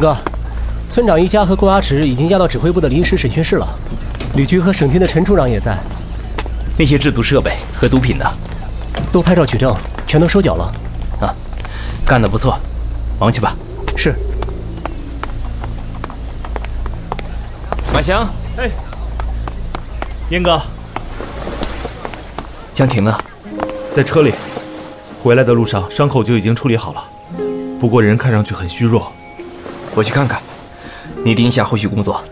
严哥，村长一家和郭阿池已经押到指挥部的临时审讯室了，旅局和省厅的陈处长也在。那些制毒设备和毒品呢？都拍照取证，全都收缴了。啊，干得不错，忙去吧。是。马翔，哎，燕哥，江婷呢？在车里，回来的路上伤口就已经处理好了，不过人看上去很虚弱。我去看看，你盯一下后续工作。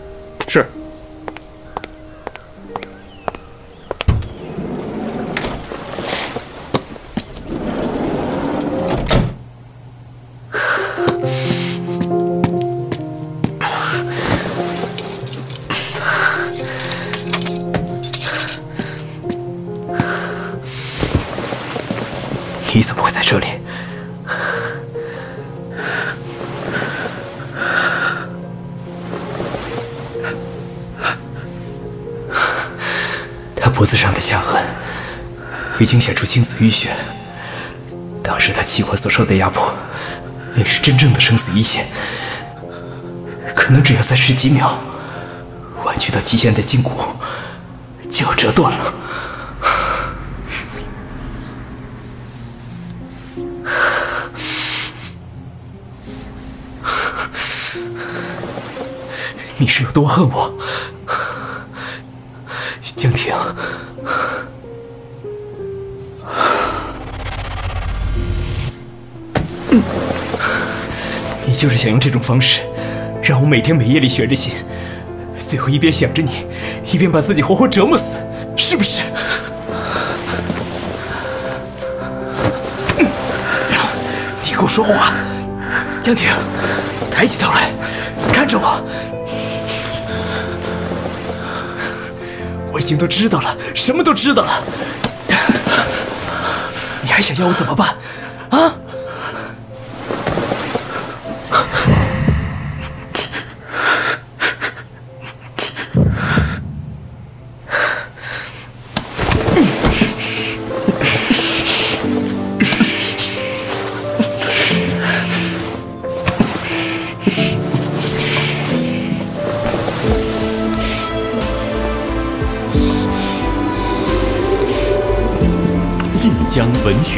不，那是真正的生死一线，可能只要再迟几秒，弯曲到极限的筋骨就要折断了。你是有多恨我，江婷？就是想用这种方式，让我每天每夜里悬着心，最后一边想着你，一边把自己活活折磨死，是不是？你给我说话，江婷，抬起头来，看着我。我已经都知道了，什么都知道了。你还想要我怎么办？啊？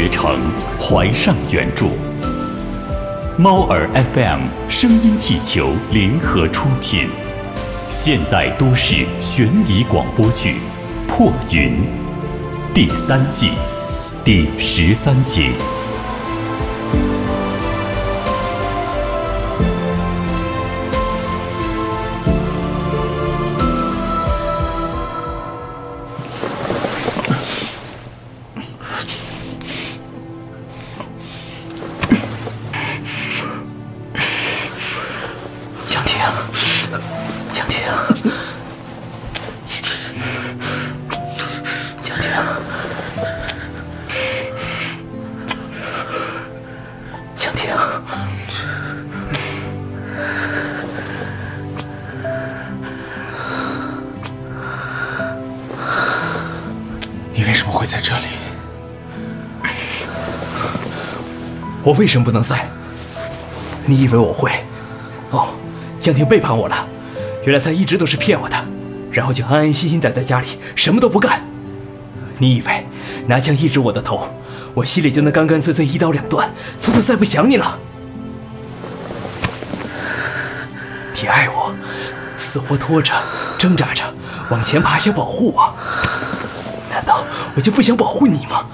学城怀上原著，猫耳 FM 声音气球联合出品，现代都市悬疑广播剧《破云》第三季第十三集。我为什么不能在？你以为我会？哦，江婷背叛我了，原来他一直都是骗我的，然后就安安心心待在家里，什么都不干。你以为拿枪一指我的头，我心里就能干干脆脆一刀两断，从此再不想你了？你爱我，死活拖着、挣扎着往前爬，想保护我，难道我就不想保护你吗？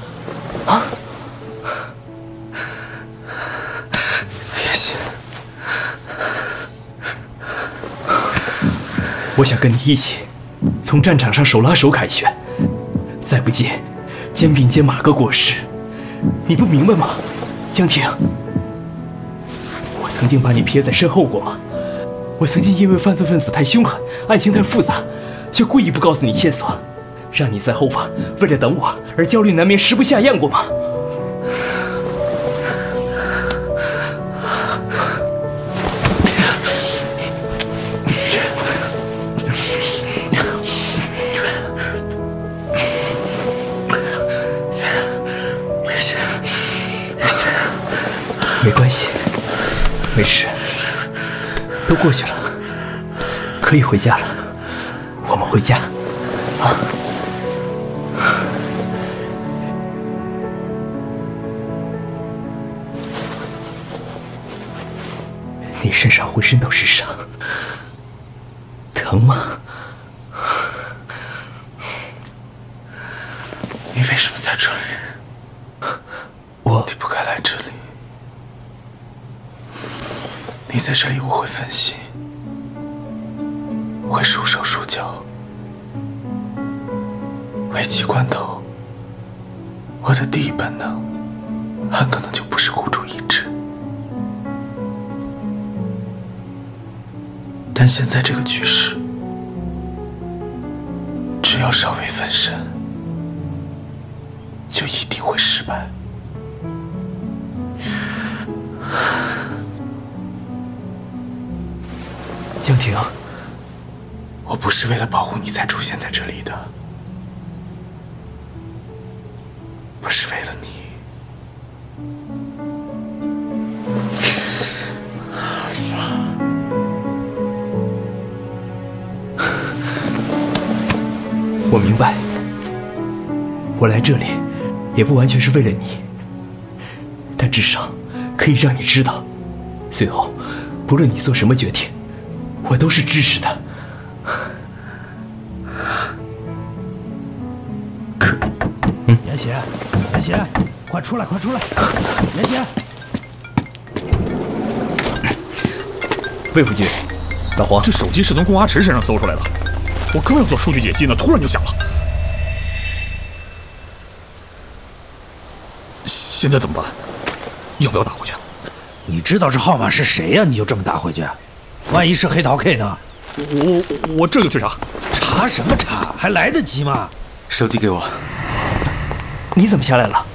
我想跟你一起，从战场上手拉手凯旋，再不济，肩并肩马革裹尸。你不明白吗，江婷？我曾经把你撇在身后过吗？我曾经因为犯罪分子太凶狠，案情太复杂，就故意不告诉你线索，让你在后方为了等我而焦虑难眠、食不下咽过吗？都过去了，可以回家了。我们回家，啊！你身上浑身都是很可能就不是孤注一掷。但现在这个局势，只要稍微分神，就一定会失败。江婷，我不是为了保护你才出现在这里的，我来这里也不完全是为了你，但至少可以让你知道，最后不论你做什么决定，我都是支持的。严邪，严邪，快出来，快出来！严邪，魏副局，老黄，这手机是从龚阿池身上搜出来的，我刚要做数据解析呢，突然就响了。现在怎么办？要不要打回去？你知道这号码是谁呀、你就这么打回去？万一是黑桃 K 呢？我我我这就去查。查什么查？还来得及吗？手机给我。你怎么下来了？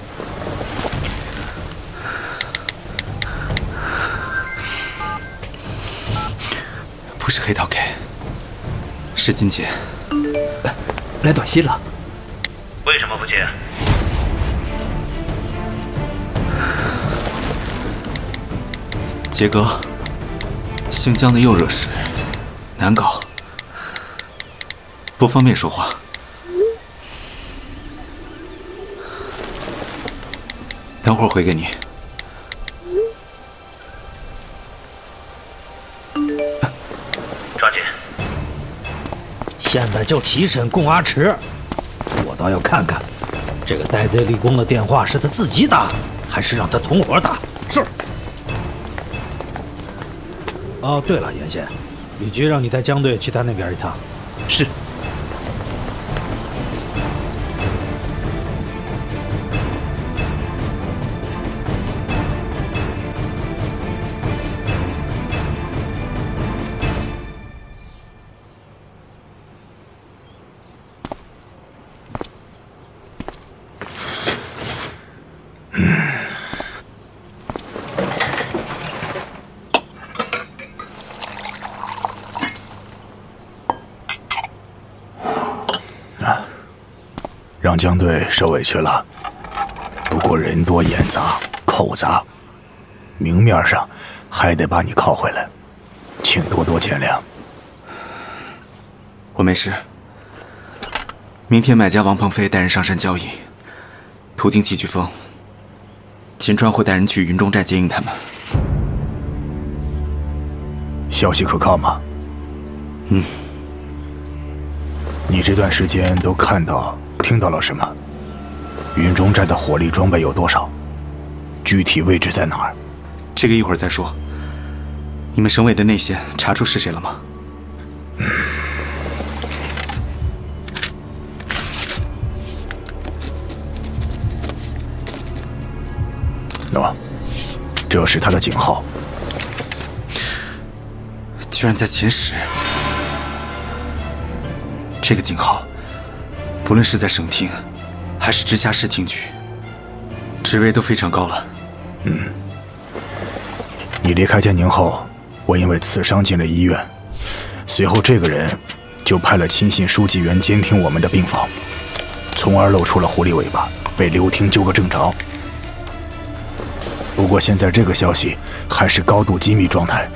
不是黑桃 K，是金姐。来短信了。为什么不接？杰哥，姓江的又惹事，难搞，不方便说话。等会儿回给你。抓紧！现在就提审贡阿池，我倒要看看，这个戴罪立功的电话是他自己打，还是让他同伙打？哦，对了，严先，李局让你带江队去他那边一趟。是。江队受委屈了。不过人多眼杂，口杂，明面上还得把你铐回来，请多多见谅。我没事。明天买家王鹏飞带人上山交易，途经七曲峰，秦川会带人去云中寨接应他们。消息可靠吗？嗯。你这段时间都看到、听到了什么？云中寨的火力装备有多少？具体位置在哪儿？这个一会儿再说。你们省委的内线查出是谁了吗？嗯。喏，这是他的警号。居然在前十！这个警号，不论是在省厅，还是直辖市厅局，职位都非常高了。嗯。你离开建宁后，我因为刺伤进了医院，随后这个人就派了亲信书记员监听我们的病房，从而露出了狐狸尾巴，被刘婷揪个正着。不过现在这个消息还是高度机密状态，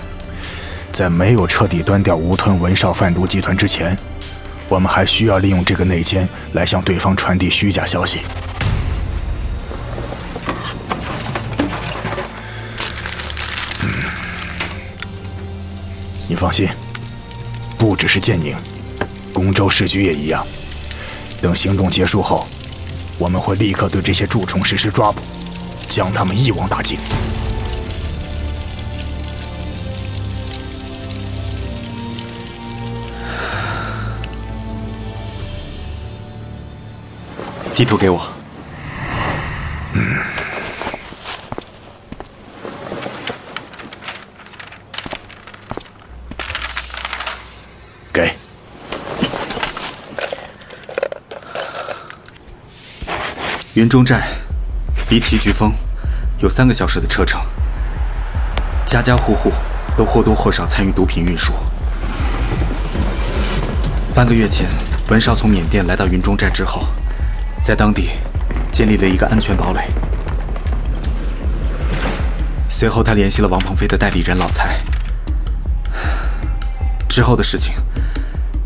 在没有彻底端掉吴吞文少贩毒集团之前，我们还需要利用这个内奸来向对方传递虚假消息。你放心，不只是建宁，宫州市局也一样。等行动结束后，我们会立刻对这些蛀虫实施抓捕，将他们一网打尽。地图给我。嗯，给。云中寨离棋局峰有三个小时的车程，家家户户都或多或少参与毒品运输。半个月前，文少从缅甸来到云中寨之后。在当地建立了一个安全堡垒。随后，他联系了王鹏飞的代理人老蔡。之后的事情，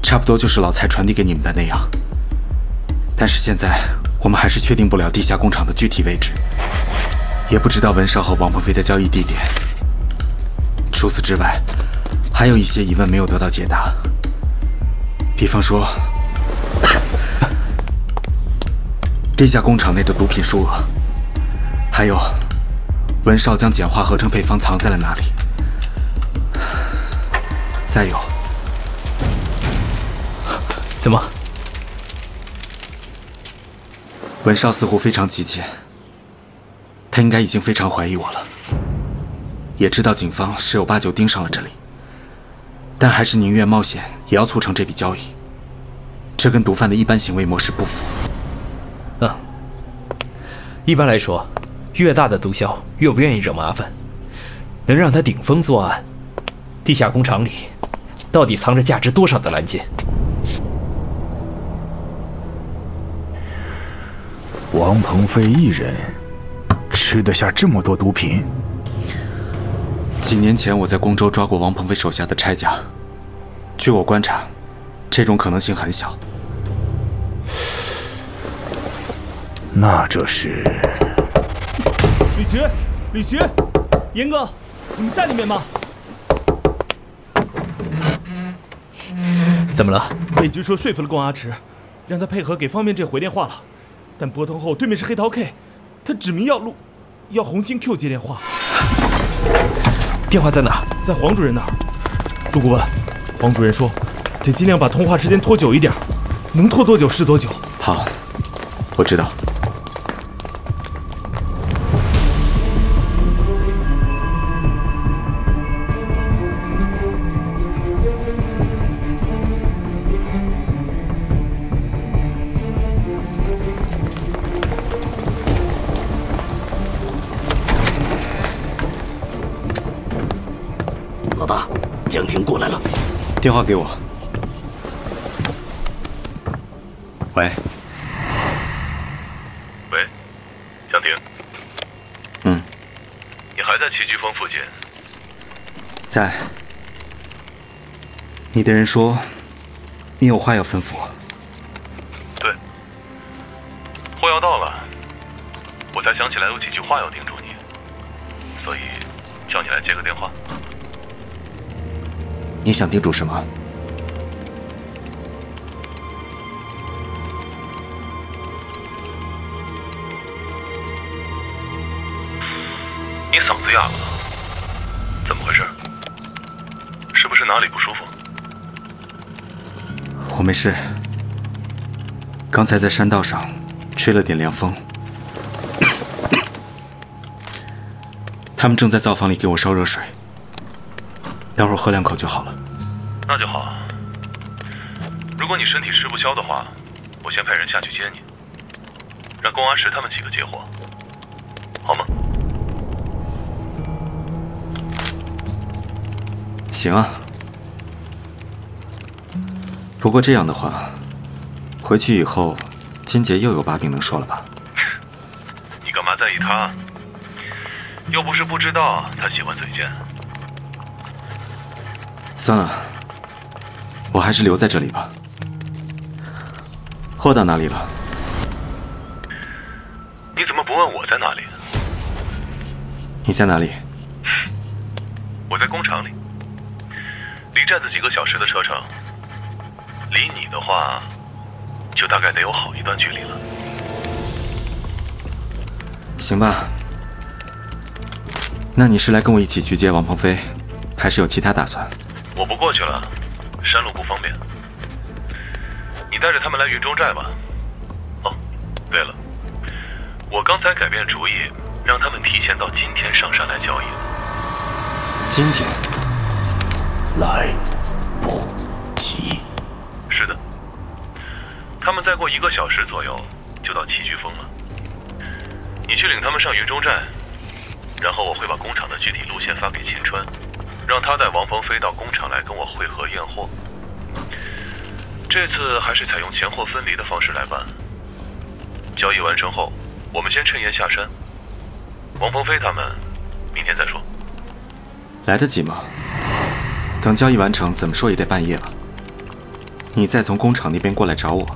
差不多就是老蔡传递给你们的那样。但是现在，我们还是确定不了地下工厂的具体位置，也不知道文少和王鹏飞的交易地点。除此之外，还有一些疑问没有得到解答。比方说。地下工厂内的毒品数额，还有文少将简化合成配方藏在了哪里？再有，怎么？文少似乎非常急切，他应该已经非常怀疑我了，也知道警方十有八九盯上了这里，但还是宁愿冒险也要促成这笔交易，这跟毒贩的一般行为模式不符。嗯，一般来说，越大的毒枭越不愿意惹麻烦，能让他顶风作案。地下工厂里到底藏着价值多少的蓝金？王鹏飞一人吃得下这么多毒品？几年前我在光州抓过王鹏飞手下的差家，据我观察，这种可能性很小。那这是李局，李局，严哥，你们在里面吗？怎么了？李局说说服了龚阿池，让他配合给方便这回电话了，但拨通后对面是黑桃 K，他指明要录，要红星 Q 接电话。电话在哪？在黄主任那儿。陆顾问，黄主任说，得尽量把通话时间拖久一点，能拖多久是多久。好，我知道。电话给我。喂。喂，江婷。嗯。你还在棋局峰附近？在。你的人说，你有话要吩咐我。你想叮嘱什么？你嗓子哑了，怎么回事？是不是哪里不舒服？我没事，刚才在山道上吹了点凉风。他们正在灶房里给我烧热水。待会儿喝两口就好了。消的话，我先派人下去接你，让龚安石他们几个接货，好吗？行啊。不过这样的话，回去以后，金杰又有把柄能说了吧？你干嘛在意他？又不是不知道他喜欢嘴贱。算了，我还是留在这里吧。货到哪里了？你怎么不问我在哪里？你在哪里？我在工厂里，离寨子几个小时的车程。离你的话，就大概得有好一段距离了。行吧，那你是来跟我一起去接王鹏飞，还是有其他打算？我不过去了，山路不方便。你带着他们来云中寨吧。哦，对了，我刚才改变主意，让他们提前到今天上山来交易。今天来不及。是的，他们再过一个小时左右就到棋居峰了。你去领他们上云中寨，然后我会把工厂的具体路线发给秦川，让他带王鹏飞到工厂来跟我会合验货。这次还是采用前后分离的方式来办。交易完成后，我们先趁夜下山。王鹏飞他们明天再说。来得及吗？等交易完成，怎么说也得半夜了。你再从工厂那边过来找我，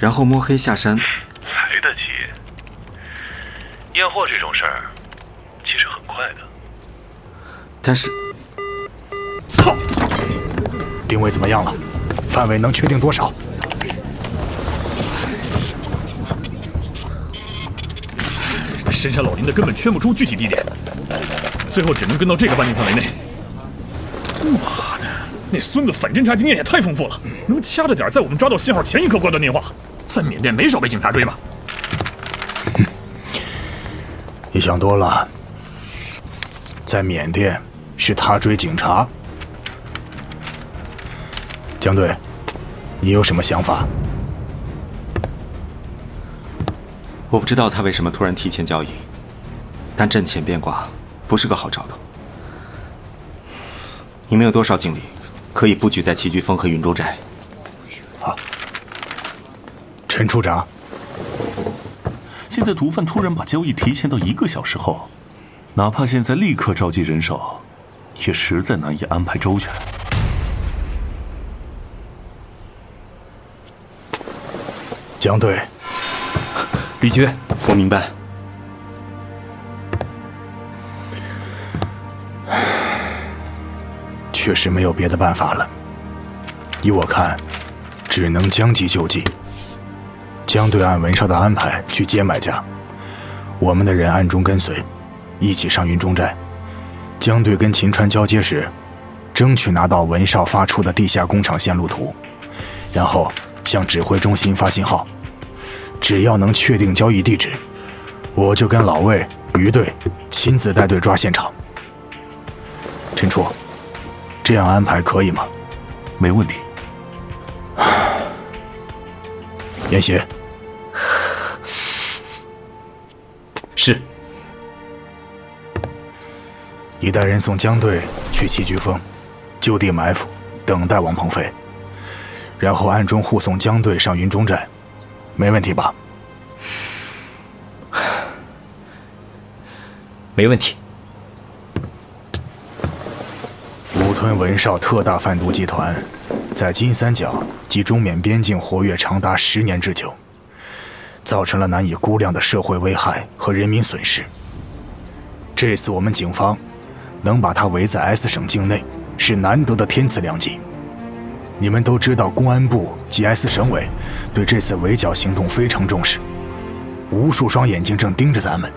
然后摸黑下山，来得及。验货这种事儿，其实很快的。但是，操！定位怎么样了？范围能确定多少？深山老林的根本圈不出具体地点，最后只能跟到这个半径范围内。妈的，那孙子反侦查经验也太丰富了，能掐着点在我们抓到信号前一刻挂断电话。在缅甸没少被警察追吧？你想多了，在缅甸是他追警察。江队，你有什么想法？我不知道他为什么突然提前交易，但阵前变卦不是个好兆头。你们有多少警力可以布局在棋居峰和云州寨？啊，陈处长，现在毒贩突然把交易提前到一个小时后，哪怕现在立刻召集人手，也实在难以安排周全。江队，李局，我明白。确实没有别的办法了。依我看，只能将计就计。江队按文少的安排去接买家，我们的人暗中跟随，一起上云中寨。江队跟秦川交接时，争取拿到文少发出的地下工厂线路图，然后向指挥中心发信号。只要能确定交易地址，我就跟老魏、于队亲自带队抓现场。陈初，这样安排可以吗？没问题。严邪，是。你带人送江队去棋局峰，就地埋伏，等待王鹏飞，然后暗中护送江队上云中寨，没问题吧？没问题。武吞文少特大贩毒集团，在金三角及中缅边境活跃长达十年之久，造成了难以估量的社会危害和人民损失。这次我们警方能把他围在 S 省境内，是难得的天赐良机。你们都知道，公安部及 S 省委对这次围剿行动非常重视，无数双眼睛正盯着咱们。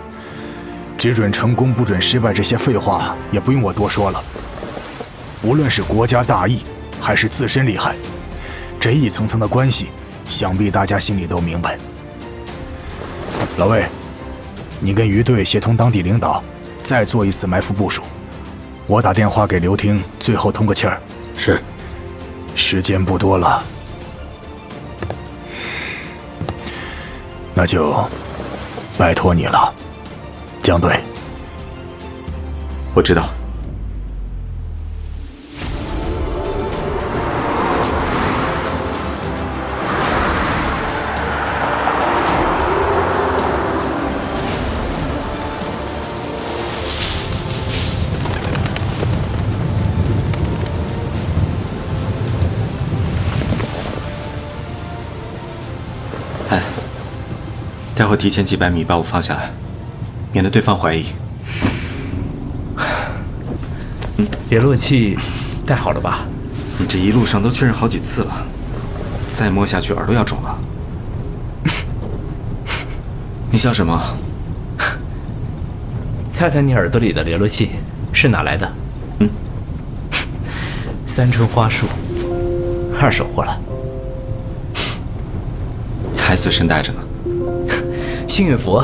只准成功，不准失败，这些废话也不用我多说了。无论是国家大义，还是自身利害，这一层层的关系，想必大家心里都明白。老魏，你跟余队协同当地领导，再做一次埋伏部署。我打电话给刘听，最后通个气儿。是。时间不多了，那就拜托你了。江队，我知道。待会提前几百米把我放下来，免得对方怀疑。联络器带好了吧？你这一路上都确认好几次了，再摸下去耳朵要肿了。你笑什么？猜猜你耳朵里的联络器是哪来的？嗯，三春花树，二手货了，还随身带着呢。幸运符，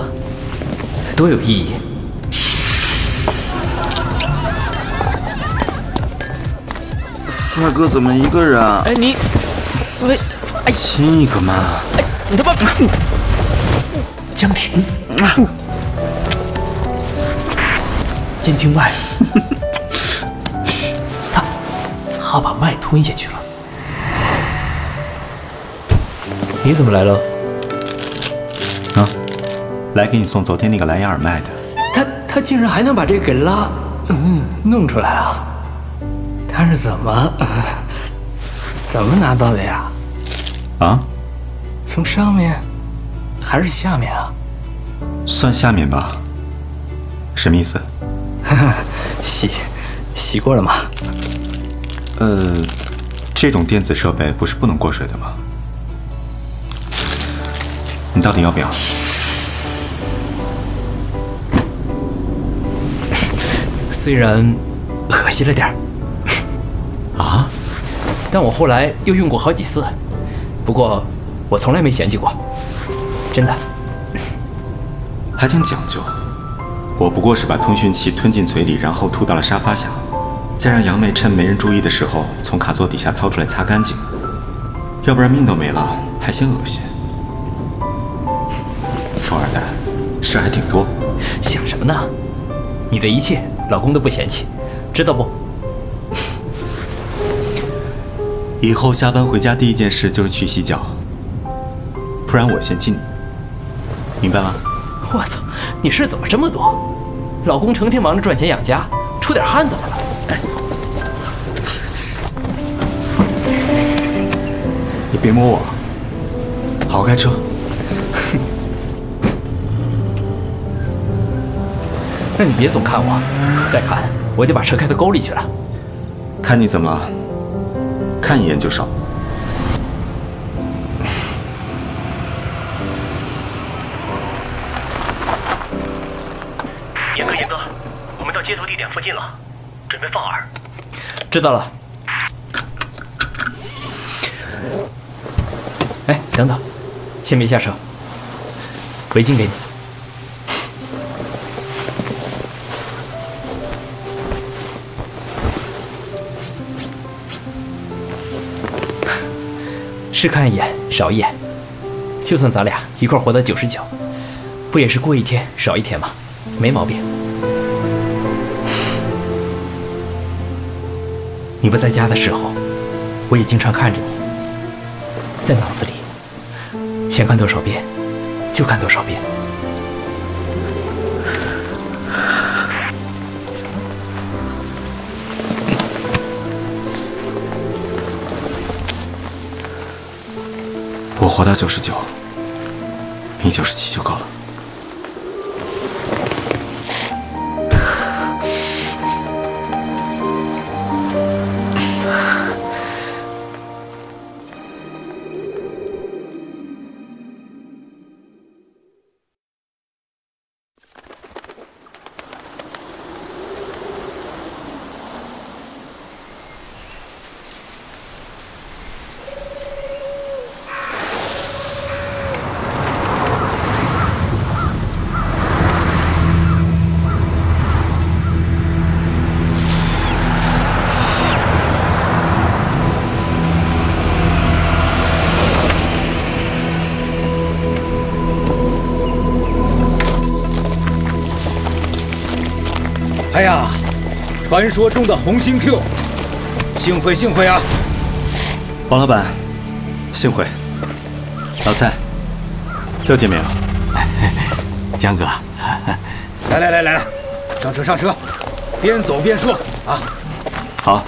多有意义。帅哥怎么一个人啊？哎，你，喂，哎，亲一个嘛！哎，你他妈，江婷，监听麦，嘘，他，他把麦吞下去了。你怎么来了？啊，来给你送昨天那个蓝牙耳麦的。他他竟然还能把这个给拉，嗯，弄出来啊！他是怎么怎么拿到的呀？啊？从上面还是下面啊？算下面吧。什么意思？洗洗过了吗？呃，这种电子设备不是不能过水的吗？你到底要不要？虽然恶心了点儿。啊！但我后来又用过好几次，不过我从来没嫌弃过，真的。还挺讲究。我不过是把通讯器吞进嘴里，然后吐到了沙发下，再让杨妹趁没人注意的时候从卡座底下掏出来擦干净。要不然命都没了，还嫌恶心。富二代，事还挺多。想什么呢？你的一切，老公都不嫌弃，知道不？以后下班回家第一件事就是去洗脚，不然我嫌弃你，明白吗？我操，你事怎么这么多？老公成天忙着赚钱养家，出点汗怎么了？哎你别摸我，好好开车。那你别总看我，再看我就把车开到沟里去了。看你怎么了？看一眼就少。严哥，严哥，我们到接头地点附近了，准备放饵。知道了。哎，等等，先别下车，围巾给你。是看一眼少一眼，就算咱俩一块活到九十九，不也是过一天少一天吗？没毛病。你不在家的时候，我也经常看着你，在脑子里，想看多少遍就看多少遍。活到九十九，你九十七就够了。传说中的红星 Q，幸会幸会啊！王老板，幸会。老蔡，又见面了。江哥，来来来来来，上车上车，边走边说啊。好。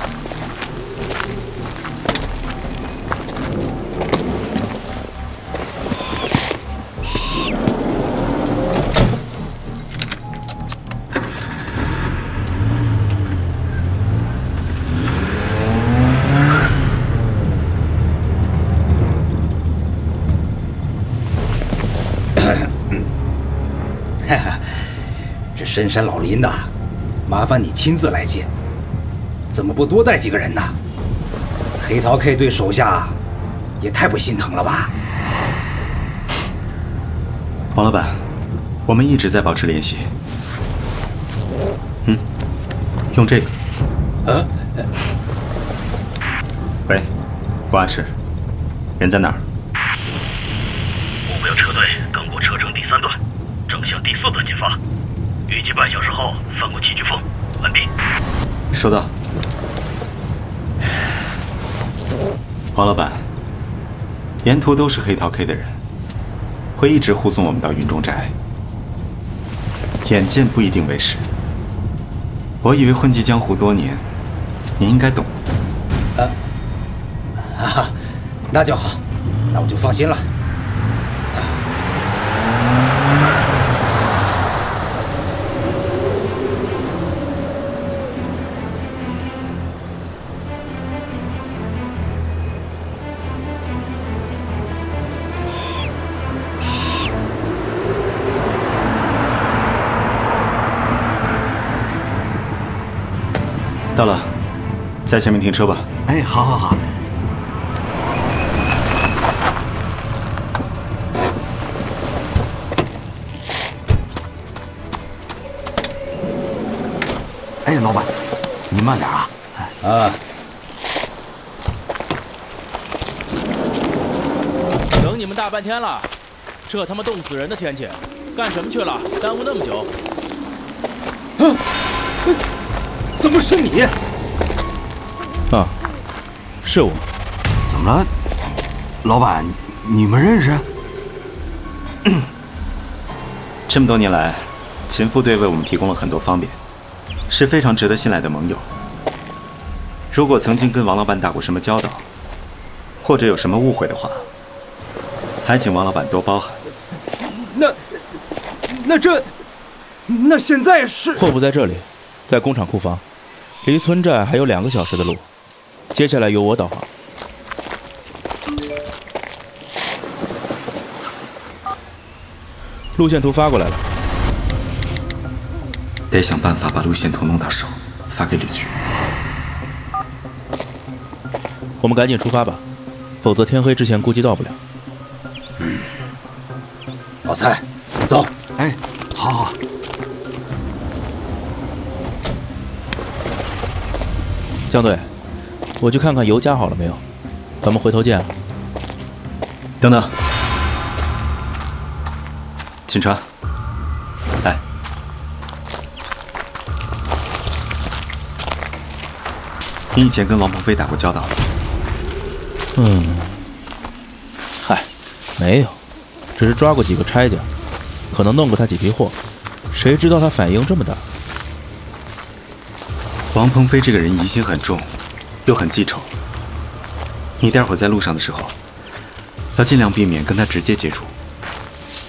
深山老林的，麻烦你亲自来接。怎么不多带几个人呢？黑桃 K 对手下也太不心疼了吧？王老板，我们一直在保持联系。嗯，用这个。呃。喂，郭阿赤，人在哪儿？目标车队刚过车城第三段，正向第四段进发，预计半小时后翻过七巨峰，完毕。收到。黄老板，沿途都是黑桃 K 的人，会一直护送我们到云中寨。眼见不一定为实。我以为混迹江湖多年，你应该懂。啊。啊，那就好，那我就放心了。到了，在前面停车吧。哎，好，好，好。哎，老板，你慢点啊！啊！等你们大半天了，这他妈冻死人的天气，干什么去了？耽误那么久。怎么是你？啊，是我。怎么了，老板？你们认识？这么多年来，秦副队为我们提供了很多方便。是非常值得信赖的盟友。如果曾经跟王老板打过什么交道，或者有什么误会的话，还请王老板多包涵。那，那这，那现在是货不在这里，在工厂库房，离村寨还有两个小时的路。接下来由我导航。路线图发过来了。得想办法把路线图弄到手，发给吕局。我们赶紧出发吧，否则天黑之前估计到不了。嗯，老蔡，走。哎，江队，我去看看油加好了没有，咱们回头见。等等，秦川。你以前跟王鹏飞打过交道？嗯，嗨，没有，只是抓过几个差家，可能弄过他几批货，谁知道他反应这么大？王鹏飞这个人疑心很重，又很记仇。你待会儿在路上的时候，要尽量避免跟他直接接触，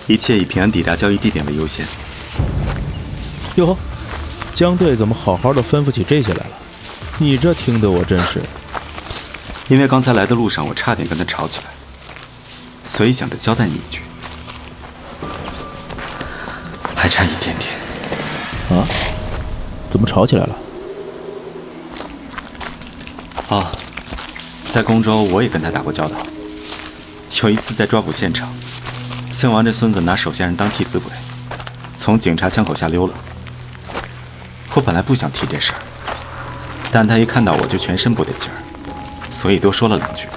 一切以平安抵达交易地点为优先。哟，江队怎么好好的吩咐起这些来了？你这听得我真是，因为刚才来的路上我差点跟他吵起来，所以想着交代你一句，还差一点点。啊？怎么吵起来了？在宫州我也跟他打过交道，有一次在抓捕现场，姓王这孙子拿手下人当替死鬼，从警察枪口下溜了。我本来不想提这事儿。但他一看到我就全身不得劲儿，所以多说了两句。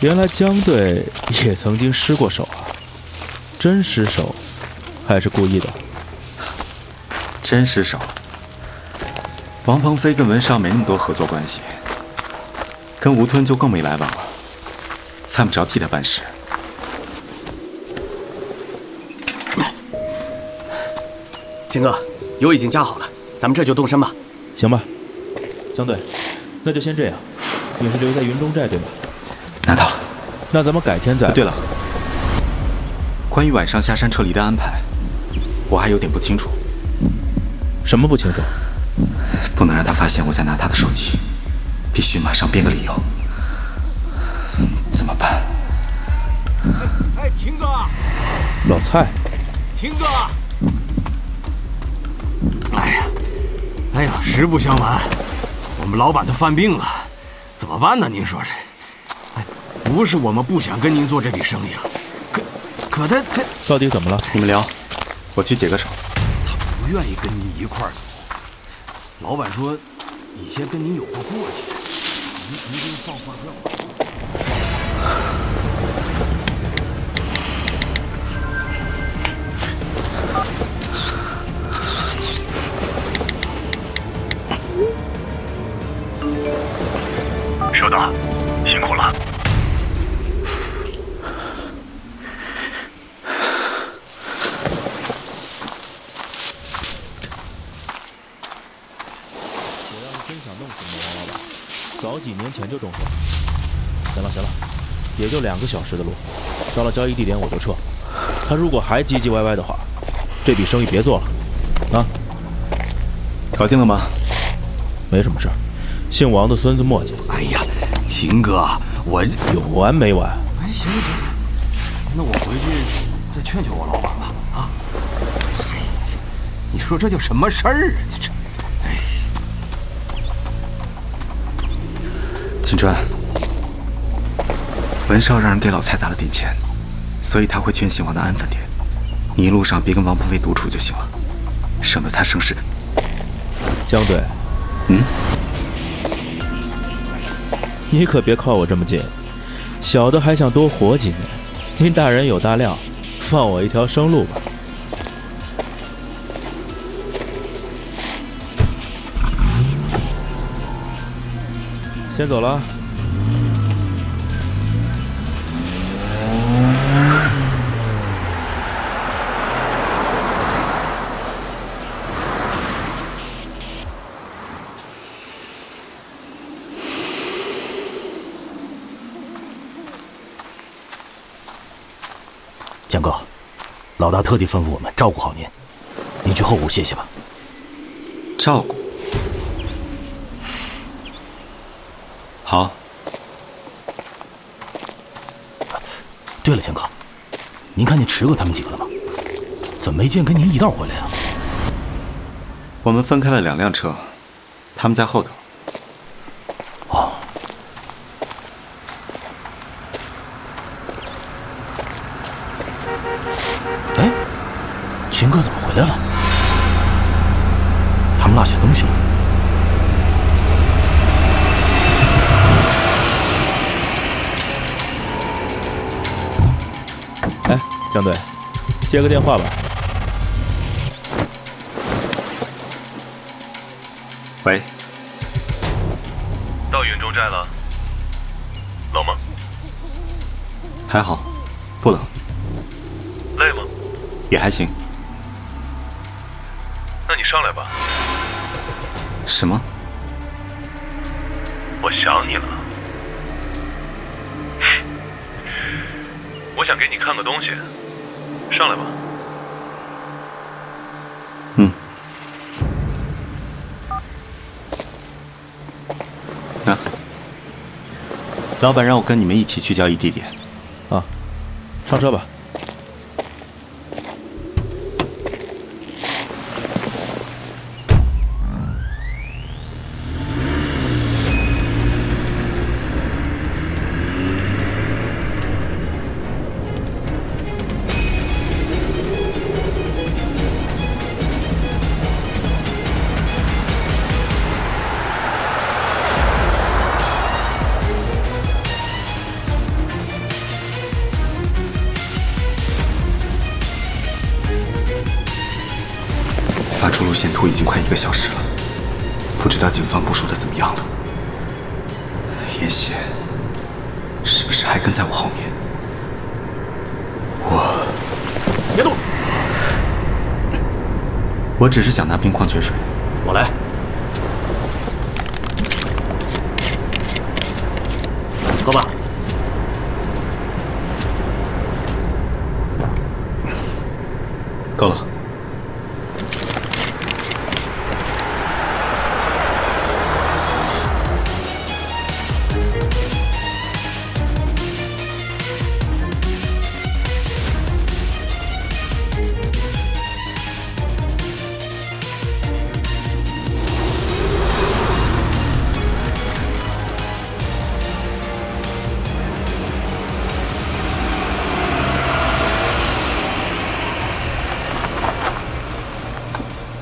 原来江队也曾经失过手啊，真失手，还是故意的？真失手。王鹏飞跟文少没那么多合作关系，跟吴吞就更没来往了，犯不着替他办事。秦哥，油已经加好了，咱们这就动身吧。行吧，江队，那就先这样。你是留在云中寨对吗？拿到了。那咱们改天再。对了，关于晚上下山撤离的安排，我还有点不清楚。什么不清楚？不能让他发现我在拿他的手机，必须马上编个理由。怎么办？哎，秦哥。老蔡。秦哥。哎呀，哎呀，实不相瞒，我们老板他犯病了，怎么办呢？您说这，哎，不是我们不想跟您做这笔生意啊，可可他他到底怎么了？你们聊，我去解个手。他不愿意跟您一块儿走。老板说，以前跟您有过过节，收到辛苦了。我要是真想弄死魔王老板，早几年前就动手。行了行了，也就两个小时的路，到了交易地点我就撤。他如果还唧唧歪歪的话，这笔生意别做了。啊，搞定了吗？没什么事儿。姓王的孙子墨迹。哎呀，秦哥，我有完没完？哎，行行，那我回去再劝劝我老板吧。啊，嗨，你说这叫什么事儿啊？秦川，文少让人给老蔡打了点钱，所以他会劝姓王的安分点。你一路上别跟王鹏飞独处就行了，省得他生事。江队，嗯，你可别靠我这么近，小的还想多活几年。您大人有大量，放我一条生路吧。先走了。江哥，老大特地吩咐我们照顾好您，您去后屋歇歇吧。照顾。好。对了，江哥，您看见池哥他们几个了吗？怎么没见跟您一道回来啊？我们分开了两辆车，他们在后头。接个电话吧。喂，到云中寨了，冷吗？还好，不冷，累吗？也还行。那你上来吧，什么？我想你了。我想给你看个东西，上来吧。嗯。那、老板让我跟你们一起去交易地点。啊，上车吧。拿瓶矿泉水。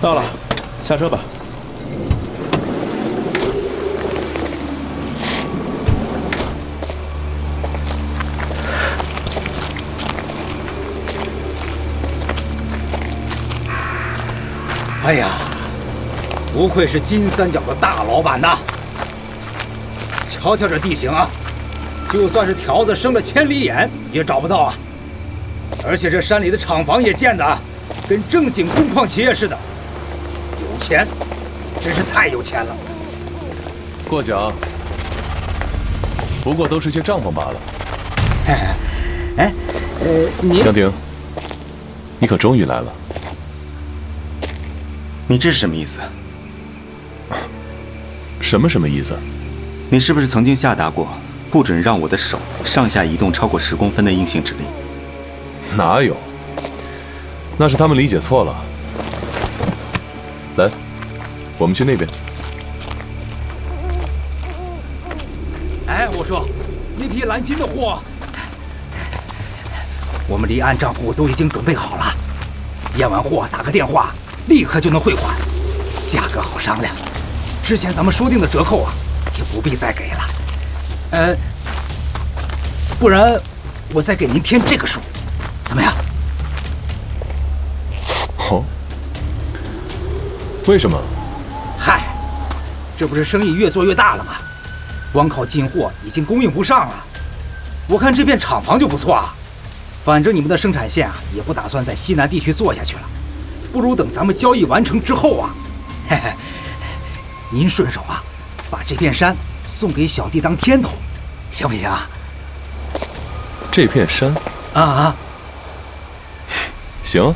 到了，下车吧。哎呀，不愧是金三角的大老板呐！瞧瞧这地形啊，就算是条子生了千里眼也找不到啊！而且这山里的厂房也建的跟正经工矿企业似的，钱，真是太有钱了。过奖，不过都是些帐篷罢了。哎，呃，你江婷，你可终于来了。你这是什么意思？什么什么意思？你是不是曾经下达过不准让我的手上下移动超过十公分的硬性指令？哪有？那是他们理解错了。来，我们去那边。哎，我说，那批蓝金的货，我们离岸账户都已经准备好了，验完货打个电话。立刻就能汇款，价格好商量。之前咱们说定的折扣啊，也不必再给了。呃，不然我再给您添这个数，怎么样？哦，为什么？嗨，这不是生意越做越大了吗？光靠进货已经供应不上了。我看这片厂房就不错啊，反正你们的生产线啊，也不打算在西南地区做下去了。不如等咱们交易完成之后啊，嘿嘿，您顺手啊，把这片山送给小弟当天头，行不行？这片山啊啊，行。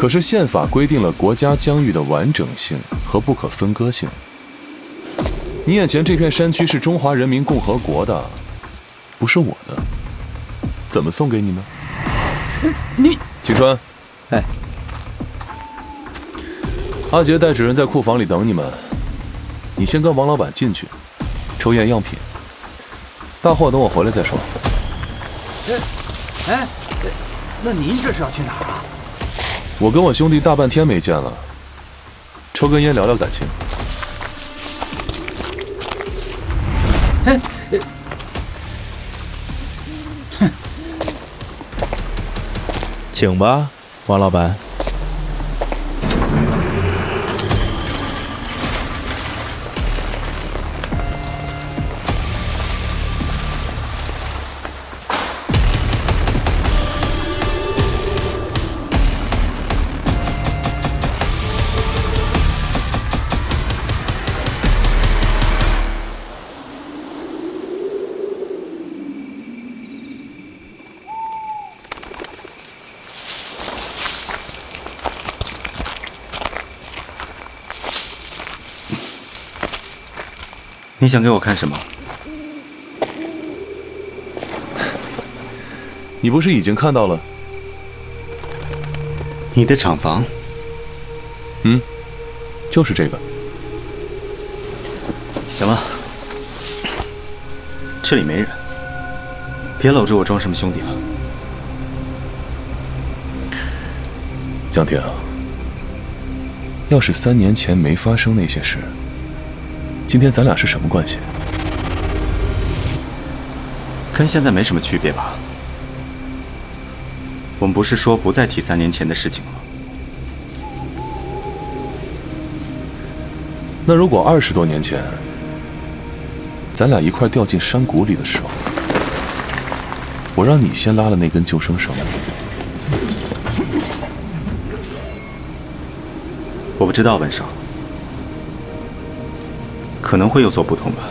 可是宪法规定了国家疆域的完整性和不可分割性。你眼前这片山区是中华人民共和国的，不是我的，怎么送给你呢？你。青川，哎，阿杰带纸人在库房里等你们，你先跟王老板进去，抽验样品。大货等我回来再说。哎，哎，那您这是要去哪儿啊？我跟我兄弟大半天没见了，抽根烟聊聊感情。哎。请吧，王老板。想给我看什么？你不是已经看到了？你的厂房？嗯，就是这个。行了，这里没人，别搂着我装什么兄弟了。江婷，要是三年前没发生那些事。今天咱俩是什么关系？跟现在没什么区别吧？我们不是说不再提三年前的事情了吗？那如果二十多年前，咱俩一块掉进山谷里的时候，我让你先拉了那根救生绳，我不知道文少。可能会有所不同吧，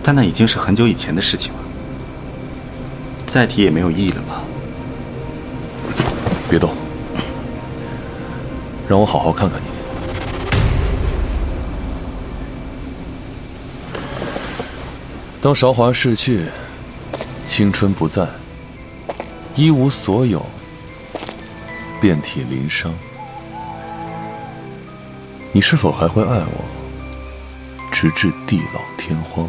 但那已经是很久以前的事情了，再提也没有意义了吧？别动，让我好好看看你。当韶华逝去，青春不在，一无所有，遍体鳞伤。你是否还会爱我，直至地老天荒？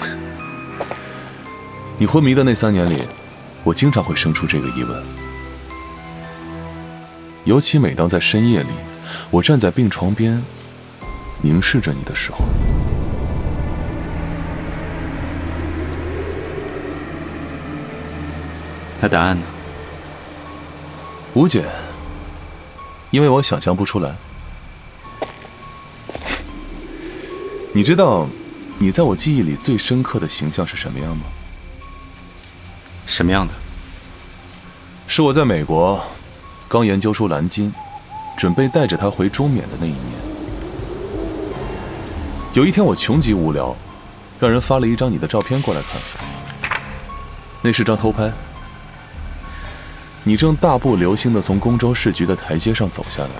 你昏迷的那三年里，我经常会生出这个疑问，尤其每当在深夜里，我站在病床边，凝视着你的时候。那答案呢？无解，因为我想象不出来。你知道，你在我记忆里最深刻的形象是什么样吗？什么样的？是我在美国刚研究出蓝鲸，准备带着它回中缅的那一年。有一天我穷极无聊，让人发了一张你的照片过来看，那是张偷拍。你正大步流星地从公州市局的台阶上走下来，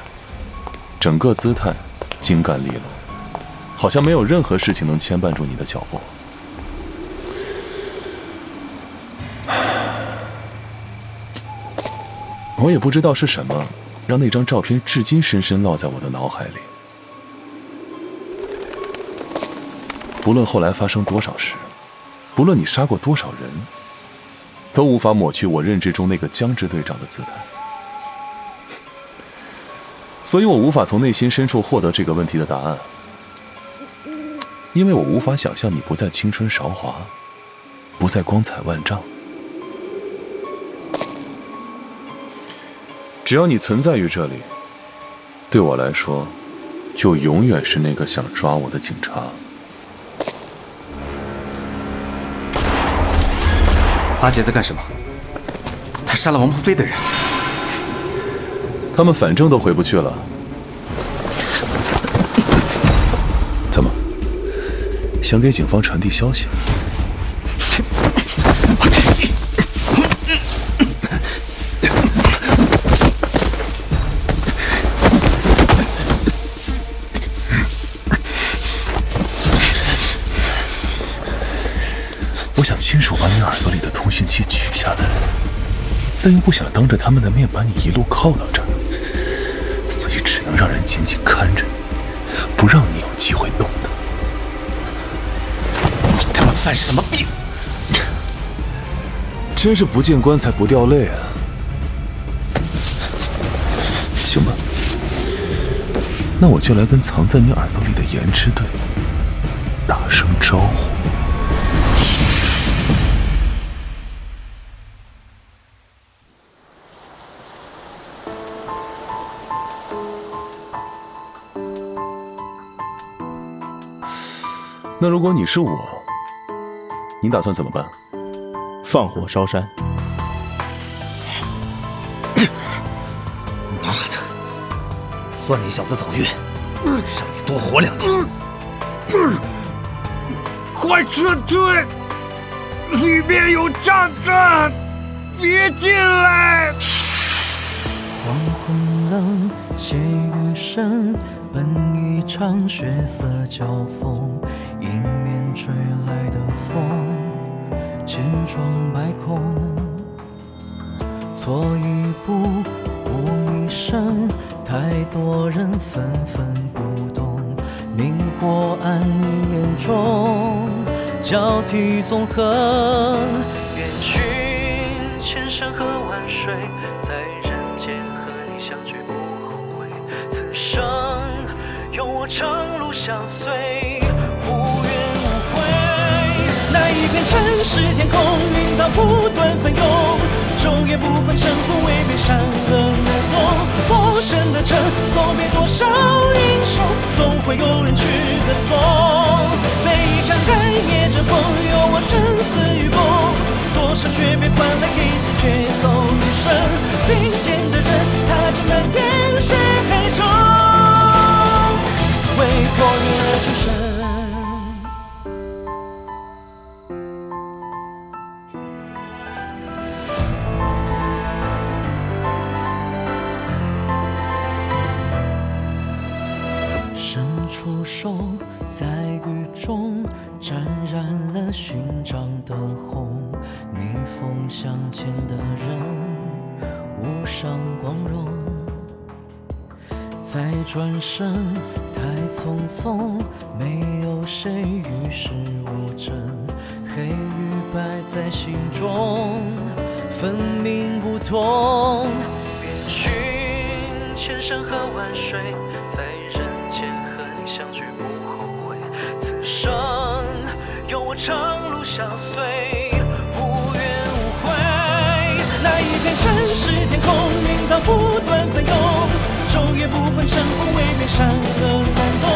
整个姿态精干利落，好像没有任何事情能牵绊住你的脚步。我也不知道是什么，让那张照片至今深深烙在我的脑海里。不论后来发生多少事，不论你杀过多少人。都无法抹去我认知中那个江支队长的姿态，所以我无法从内心深处获得这个问题的答案，因为我无法想象你不再青春韶华，不再光彩万丈。只要你存在于这里，对我来说，就永远是那个想抓我的警察。阿杰在干什么？他杀了王鹏飞的人。他们反正都回不去了。怎么？想给警方传递消息？手把你耳朵里的通讯器取下来，但又不想当着他们的面把你一路铐到这，所以只能让人紧紧看着，不让你有机会动他。你他妈犯什么病？真是不见棺材不掉泪啊！行吧，那我就来跟藏在你耳朵里的颜值队打声招呼。那如果你是我，你打算怎么办？放火烧山。妈的！算你小子走运，让你多活两年。快撤退！里面有炸弹，别进来！黄昏冷，细雨声，奔一场血色交锋。吹来的风，千疮百孔。错一步，误一生，太多人纷纷不懂。明火暗你眼中，交替纵横。愿寻千山和万水，在人间和你相聚不后悔。此生有我长路相随。城市天空，云涛不断翻涌，昼夜不分称呼，为悲伤和感动。陌生的城，送别多少英雄，总会有人去歌颂。每一场海灭着风，有我生死与共。多少诀别换来一次绝后余生。并肩的人，踏进漫天血海中，为破灭而出生。水，在人间和你相聚不后悔。此生有我长路相随，无怨无悔。那一片城市天空，云涛不断翻涌，昼夜不分晨昏，未免山河难懂。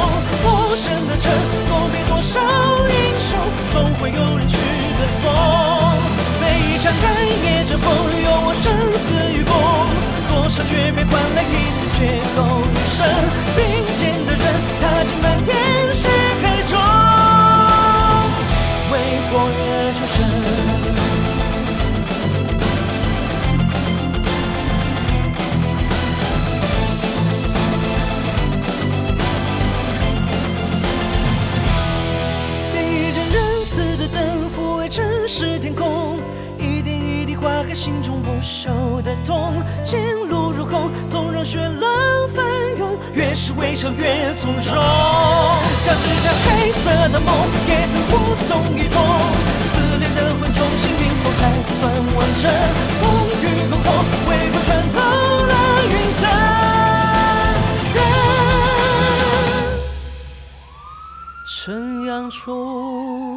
陌生的城，送别多少英雄，总会有人去歌颂。每一场干夜争锋，有我生死与共。多少绝美换来一次绝后余生，并肩的人踏进漫天血海中，为国而求生。点一盏仁慈的灯，抚慰城市天空，点一滴化开心中不朽的痛。前路如虹，纵让血浪翻涌，越是微笑越从容。将只将黑色的梦，也曾无动于衷。撕裂的魂，重新拼凑才算完整。风雨横空，为国穿透了云层。人，晨阳中。